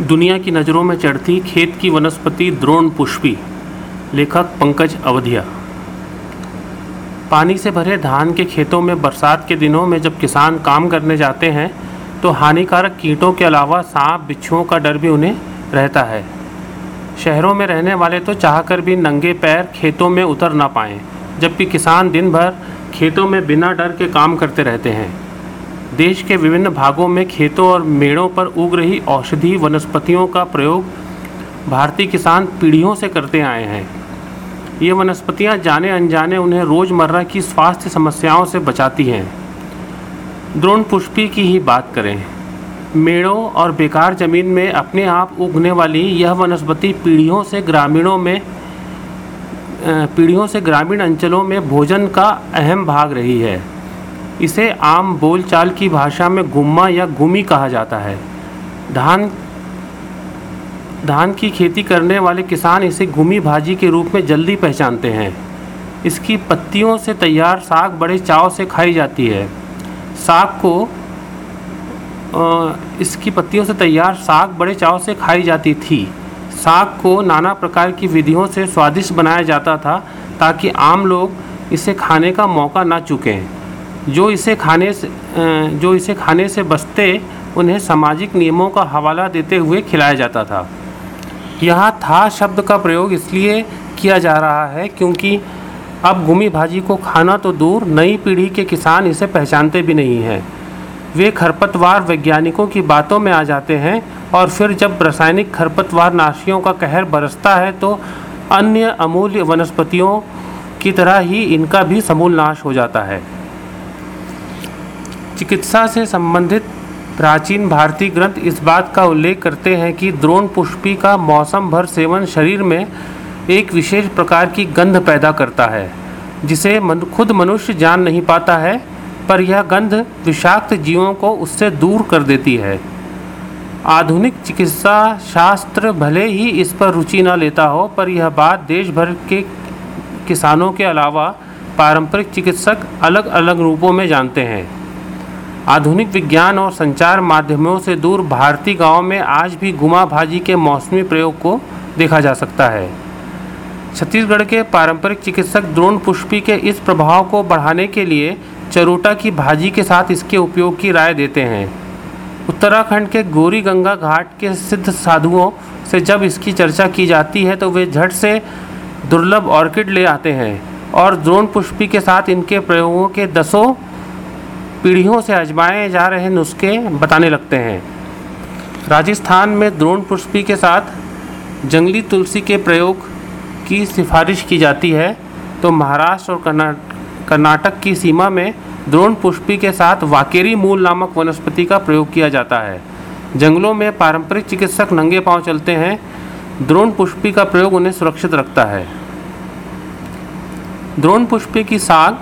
दुनिया की नज़रों में चढ़ती खेत की वनस्पति द्रोण पुष्पी, लेखक पंकज अवधिया। पानी से भरे धान के खेतों में बरसात के दिनों में जब किसान काम करने जाते हैं तो हानिकारक कीटों के अलावा सांप, बिच्छुओं का डर भी उन्हें रहता है। शहरों में रहने वाले तो चाहकर भी नंगे पैर खेतों में उतर ना पाएँ, जबकि किसान दिन भर खेतों में बिना डर के काम करते रहते हैं। देश के विभिन्न भागों में खेतों और मेड़ों पर उग रही औषधि वनस्पतियों का प्रयोग भारतीय किसान पीढ़ियों से करते आए हैं। ये वनस्पतियाँ जाने अनजाने उन्हें रोज़मर्रा की स्वास्थ्य समस्याओं से बचाती हैं। द्रोण पुष्पी की ही बात करें। मेड़ों और बेकार ज़मीन में अपने आप उगने वाली यह वनस्पति पीढ़ियों से ग्रामीणों में पीढ़ियों से ग्रामीण अंचलों में भोजन का अहम भाग रही है। इसे आम बोलचाल की भाषा में गुम्मा या गुमी कहा जाता है। धान धान की खेती करने वाले किसान इसे गुमी भाजी के रूप में जल्दी पहचानते हैं। इसकी पत्तियों से तैयार साग बड़े चाव से खाई जाती है। साग को इसकी पत्तियों से तैयार साग बड़े चाव से खाई जाती थी। साग को नाना प्रकार की विधियों से स्वादिष्ट बनाया जाता था ताकि आम लोग इसे खाने का मौका ना चुकें। जो इसे खाने से जो इसे खाने से बचते, उन्हें सामाजिक नियमों का हवाला देते हुए खिलाया जाता था। यहाँ था शब्द का प्रयोग इसलिए किया जा रहा है क्योंकि अब गुमी भाजी को खाना तो दूर, नई पीढ़ी के किसान इसे पहचानते भी नहीं हैं। वे खरपतवार वैज्ञानिकों की बातों में आ जाते हैं और फिर जब रासायनिक खरपतवार नाशियों का कहर बरसता है तो अन्य अमूल्य वनस्पतियों की तरह ही इनका भी समूल नाश हो जाता है। चिकित्सा से संबंधित प्राचीन भारतीय ग्रंथ इस बात का उल्लेख करते हैं कि द्रोण पुष्पी का मौसम भर सेवन शरीर में एक विशेष प्रकार की गंध पैदा करता है जिसे मन, खुद मनुष्य जान नहीं पाता है पर यह गंध विषाक्त जीवों को उससे दूर कर देती है। आधुनिक चिकित्सा शास्त्र भले ही इस पर रुचि न लेता हो पर यह बात देश भर के किसानों के अलावा पारंपरिक चिकित्सक अलग अलग रूपों में जानते हैं। आधुनिक विज्ञान और संचार माध्यमों से दूर भारतीय गाँव में आज भी गुमा भाजी के मौसमी प्रयोग को देखा जा सकता है। छत्तीसगढ़ के पारंपरिक चिकित्सक द्रोण पुष्पी के इस प्रभाव को बढ़ाने के लिए चरोटा की भाजी के साथ इसके उपयोग की राय देते हैं। उत्तराखंड के गोरी गंगा घाट के सिद्ध साधुओं से जब इसकी चर्चा की जाती है तो वे झट से दुर्लभ ऑर्किड ले आते हैं और द्रोण पुष्पी के साथ इनके प्रयोगों के दसों पीढ़ियों से आजमाए जा रहे नुस्खे बताने लगते हैं। राजस्थान में द्रोण पुष्पी के साथ जंगली तुलसी के प्रयोग की सिफारिश की जाती है तो महाराष्ट्र और कर्नाटक की सीमा में द्रोण पुष्पी के साथ वाकेरी मूल नामक वनस्पति का प्रयोग किया जाता है। जंगलों में पारंपरिक चिकित्सक नंगे पाँव चलते हैं, द्रोण पुष्पी का प्रयोग उन्हें सुरक्षित रखता है। द्रोण पुष्पी की साग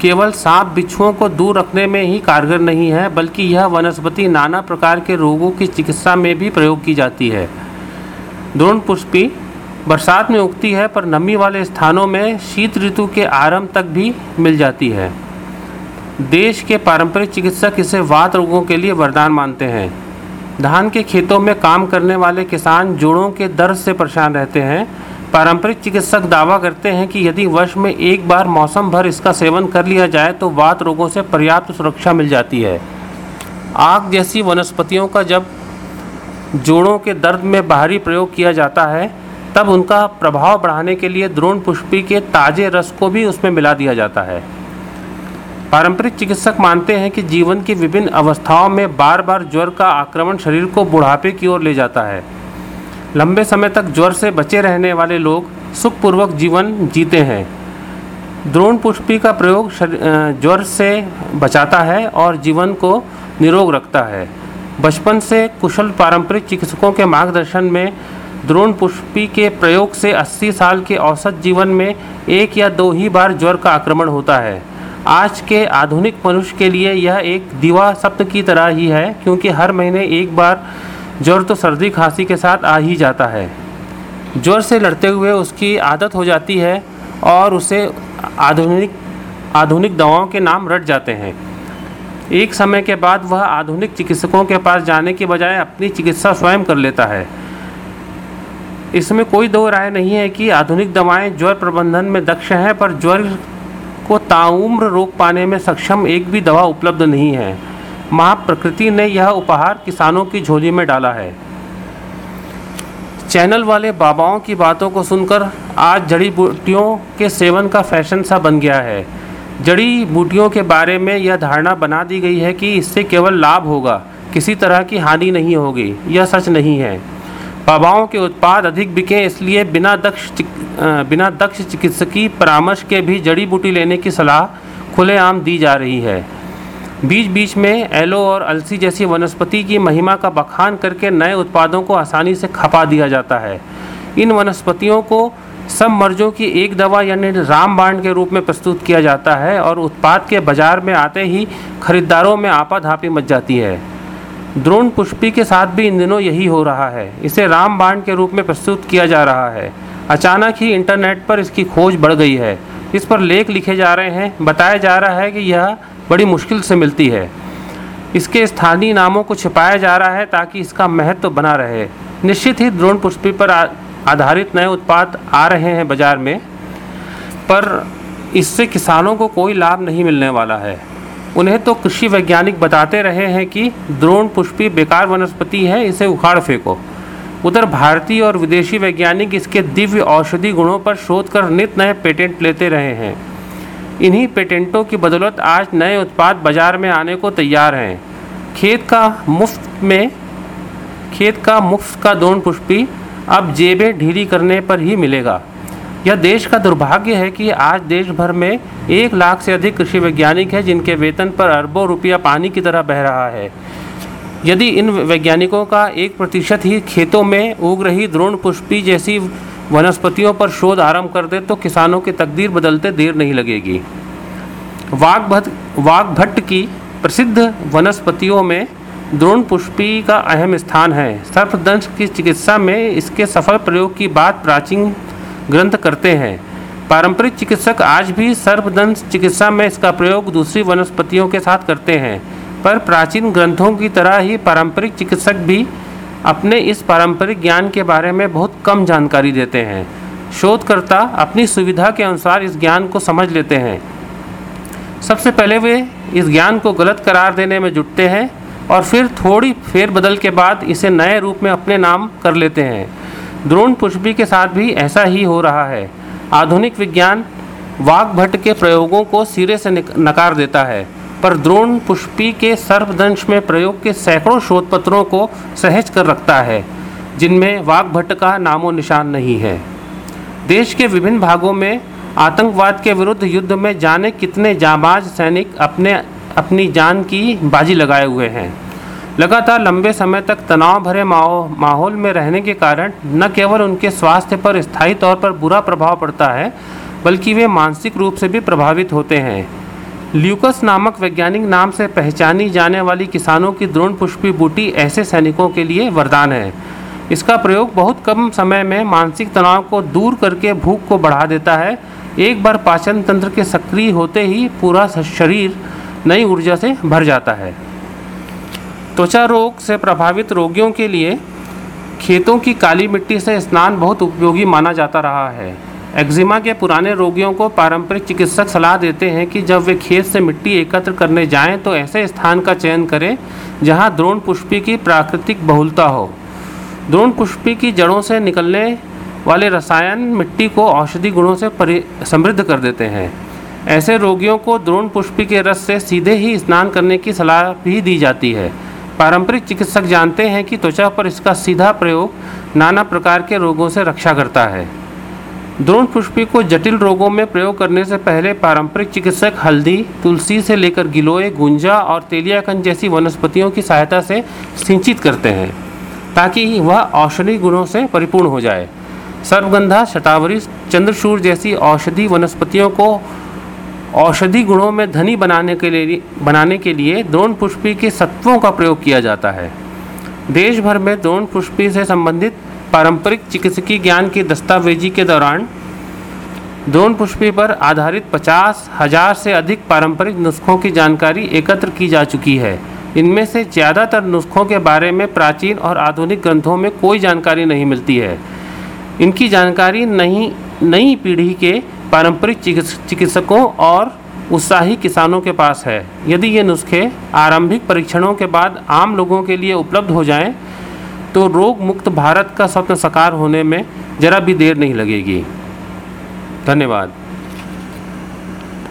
केवल सांप बिच्छुओं को दूर रखने में ही कारगर नहीं है, बल्कि यह वनस्पति नाना प्रकार के रोगों की चिकित्सा में भी प्रयोग की जाती है। द्रोण पुष्पी, बरसात में उगती है, पर नमी वाले स्थानों में शीत ऋतु के आरंभ तक भी मिल जाती है। देश के पारंपरिक चिकित्सक इसे वात रोगों के लिए वरदान मानते हैं। धान के खेतों में काम करने वाले किसान जोड़ों के दर्द से परेशान रहते हैं। पारंपरिक चिकित्सक दावा करते हैं कि यदि वर्ष में एक बार मौसम भर इसका सेवन कर लिया जाए तो वात रोगों से पर्याप्त सुरक्षा मिल जाती है। आग जैसी वनस्पतियों का जब जोड़ों के दर्द में बाहरी प्रयोग किया जाता है, तब उनका प्रभाव बढ़ाने के लिए द्रोण पुष्पी के ताज़े रस को भी उसमें मिला दिया जाता है। पारंपरिक चिकित्सक मानते हैं कि जीवन की विभिन्न अवस्थाओं में बार बार ज्वर का आक्रमण शरीर को बुढ़ापे की ओर ले जाता है। लंबे समय तक ज्वर से बचे रहने वाले लोग सुखपूर्वक जीवन जीते हैं। द्रोण पुष्पी का प्रयोग ज्वर से बचाता है और जीवन को निरोग रखता है। बचपन से कुशल पारंपरिक चिकित्सकों के मार्गदर्शन में द्रोण पुष्पी के प्रयोग से 80 साल के औसत जीवन में एक या दो ही बार ज्वर का आक्रमण होता है। आज के आधुनिक मनुष्य के लिए यह एक दीवा सप्त की तरह ही है, क्योंकि हर महीने एक बार ज्वर तो सर्दी खांसी के साथ आ ही जाता है। ज्वर से लड़ते हुए उसकी आदत हो जाती है और उसे आधुनिक आधुनिक दवाओं के नाम रट जाते हैं। एक समय के बाद वह आधुनिक चिकित्सकों के पास जाने के बजाय अपनी चिकित्सा स्वयं कर लेता है। इसमें कोई दो राय नहीं है कि आधुनिक दवाएँ ज्वर प्रबंधन में दक्ष हैं, पर ज्वर को ताउम्र रोक पाने में सक्षम एक भी दवा उपलब्ध नहीं है। माँ प्रकृति ने यह उपहार किसानों की झोली में डाला है। चैनल वाले बाबाओं की बातों को सुनकर आज जड़ी बूटियों के सेवन का फ़ैशन सा बन गया है। जड़ी बूटियों के बारे में यह धारणा बना दी गई है कि इससे केवल लाभ होगा, किसी तरह की हानि नहीं होगी, यह सच नहीं है। बाबाओं के उत्पाद अधिक बिकें इसलिए बिना दक्ष बिना दक्ष चिकित्सकीय परामर्श के भी जड़ी बूटी लेने की सलाह खुलेआम दी जा रही है। बीच बीच में एलो और अलसी जैसी वनस्पति की महिमा का बखान करके नए उत्पादों को आसानी से खपा दिया जाता है। इन वनस्पतियों को सब मर्जों की एक दवा यानी रामबाण के रूप में प्रस्तुत किया जाता है और उत्पाद के बाज़ार में आते ही खरीदारों में आपाधापी मच जाती है। द्रोण पुष्पी के साथ भी इन दिनों यही हो रहा है। इसे रामबाण के रूप में प्रस्तुत किया जा रहा है। अचानक ही इंटरनेट पर इसकी खोज बढ़ गई है। इस पर लेख लिखे जा रहे हैं। बताया जा रहा है कि यह बड़ी मुश्किल से मिलती है। इसके स्थानीय नामों को छिपाया जा रहा है ताकि इसका महत्व तो बना रहे। निश्चित ही द्रोण पुष्पी पर आधारित नए उत्पाद आ रहे हैं बाज़ार में, पर इससे किसानों को कोई लाभ नहीं मिलने वाला है। उन्हें तो कृषि वैज्ञानिक बताते रहे हैं कि द्रोण पुष्पी बेकार वनस्पति है, इसे उखाड़ फेंको। उधर भारतीय और विदेशी वैज्ञानिक इसके दिव्य औषधि गुणों पर शोध कर नित नए पेटेंट लेते रहे हैं। इन्हीं पेटेंटों की बदौलत आज नए उत्पाद बाज़ार में आने को तैयार हैं। खेत का मुफ़्त में खेत का मुफ़्त का दोन पुष्पी अब जेबें ढीली करने पर ही मिलेगा। यह देश का दुर्भाग्य है कि आज देश भर में एक लाख से अधिक कृषि वैज्ञानिक हैं जिनके वेतन पर अरबों रुपया पानी की तरह बह रहा है। यदि इन वैज्ञानिकों का एक प्रतिशत ही खेतों में उग रही द्रोण पुष्पी जैसी वनस्पतियों पर शोध आरंभ कर दे तो किसानों की तकदीर बदलते देर नहीं लगेगी। वाघ भट्ट वाघ भट्ट की प्रसिद्ध वनस्पतियों में द्रोण पुष्पी का अहम स्थान है। सर्पदंश की चिकित्सा में इसके सफल प्रयोग की बात प्राचीन ग्रंथ करते हैं। पारंपरिक चिकित्सक आज भी सर्पदंश चिकित्सा में इसका प्रयोग दूसरी वनस्पतियों के साथ करते हैं, पर प्राचीन ग्रंथों की तरह ही पारंपरिक चिकित्सक भी अपने इस पारंपरिक ज्ञान के बारे में बहुत कम जानकारी देते हैं। शोधकर्ता अपनी सुविधा के अनुसार इस ज्ञान को समझ लेते हैं। सबसे पहले वे इस ज्ञान को गलत करार देने में जुटते हैं और फिर थोड़ी फेरबदल के बाद इसे नए रूप में अपने नाम कर लेते हैं। द्रोण पुष्पी के साथ भी ऐसा ही हो रहा है। आधुनिक विज्ञान वाघ भट्ट के प्रयोगों को सिरे से नकार देता है। पर द्रोण पुष्पी के सर्पदंश में प्रयोग के सैकड़ों शोध पत्रों को सहज कर रखता है, जिनमें वाघ भट्ट का नामो निशान नहीं है। देश के विभिन्न भागों में आतंकवाद के विरुद्ध युद्ध में जाने कितने जाबाज सैनिक अपने, अपनी जान की बाजी लगाए हुए हैं। लगातार लंबे समय तक तनाव भरे माहौल में रहने के कारण न केवल उनके स्वास्थ्य पर स्थायी तौर पर बुरा प्रभाव पड़ता है, बल्कि वे मानसिक रूप से भी प्रभावित होते हैं। ल्यूकस नामक वैज्ञानिक नाम से पहचानी जाने वाली किसानों की द्रोण पुष्पी बूटी ऐसे सैनिकों के लिए वरदान है। इसका प्रयोग बहुत कम समय में मानसिक तनाव को दूर करके भूख को बढ़ा देता है। एक बार पाचन तंत्र के सक्रिय होते ही पूरा शरीर नई ऊर्जा से भर जाता है। त्वचा रोग से प्रभावित रोगियों के लिए खेतों की काली मिट्टी से स्नान बहुत उपयोगी माना जाता रहा है। एक्जिमा के पुराने रोगियों को पारंपरिक चिकित्सक सलाह देते हैं कि जब वे खेत से मिट्टी एकत्र करने जाएँ तो ऐसे स्थान का चयन करें, जहाँ द्रोण पुष्पी की प्राकृतिक बहुलता हो। द्रोण पुष्पी की जड़ों से निकलने वाले रसायन मिट्टी को औषधि गुणों से समृद्ध कर देते हैं। ऐसे रोगियों को द्रोण पुष्पी के रस से सीधे ही स्नान करने की सलाह भी दी जाती है। पारंपरिक चिकित्सक जानते हैं कि त्वचा पर इसका सीधा प्रयोग नाना प्रकार के रोगों से रक्षा करता है। द्रोण पुष्पी को जटिल रोगों में प्रयोग करने से पहले पारंपरिक चिकित्सक हल्दी, तुलसी से लेकर गिलोय, गुंजा और तेलियाकंद जैसी वनस्पतियों की सहायता से सिंचित करते हैं, ताकि वह औषधि गुणों से परिपूर्ण हो जाए। सर्वगंधा, शतावरी, चंद्रशूर जैसी औषधि वनस्पतियों को औषधि गुणों में धनी बनाने के लिए, बनाने के लिए द्रोण पुष्पी के सत्वों का प्रयोग किया जाता है। देश भर में द्रोण पुष्पी से संबंधित पारंपरिक चिकित्सकीय ज्ञान के दस्तावेजी के दौरान ड्रोन पुष्पी पर आधारित पचास हज़ार से अधिक पारंपरिक नुस्खों की जानकारी एकत्र की जा चुकी है। इनमें से ज़्यादातर नुस्खों के बारे में प्राचीन और आधुनिक ग्रंथों में कोई जानकारी नहीं मिलती है। इनकी जानकारी नई नई पीढ़ी के पारंपरिक चिकित्स- चिकित्सकों और उत्साही किसानों के पास है। यदि ये नुस्खे आरंभिक परीक्षणों के बाद आम लोगों के लिए उपलब्ध हो जाएँ, तो रोग मुक्त भारत का स्वप्न साकार होने में जरा भी देर नहीं लगेगी। धन्यवाद।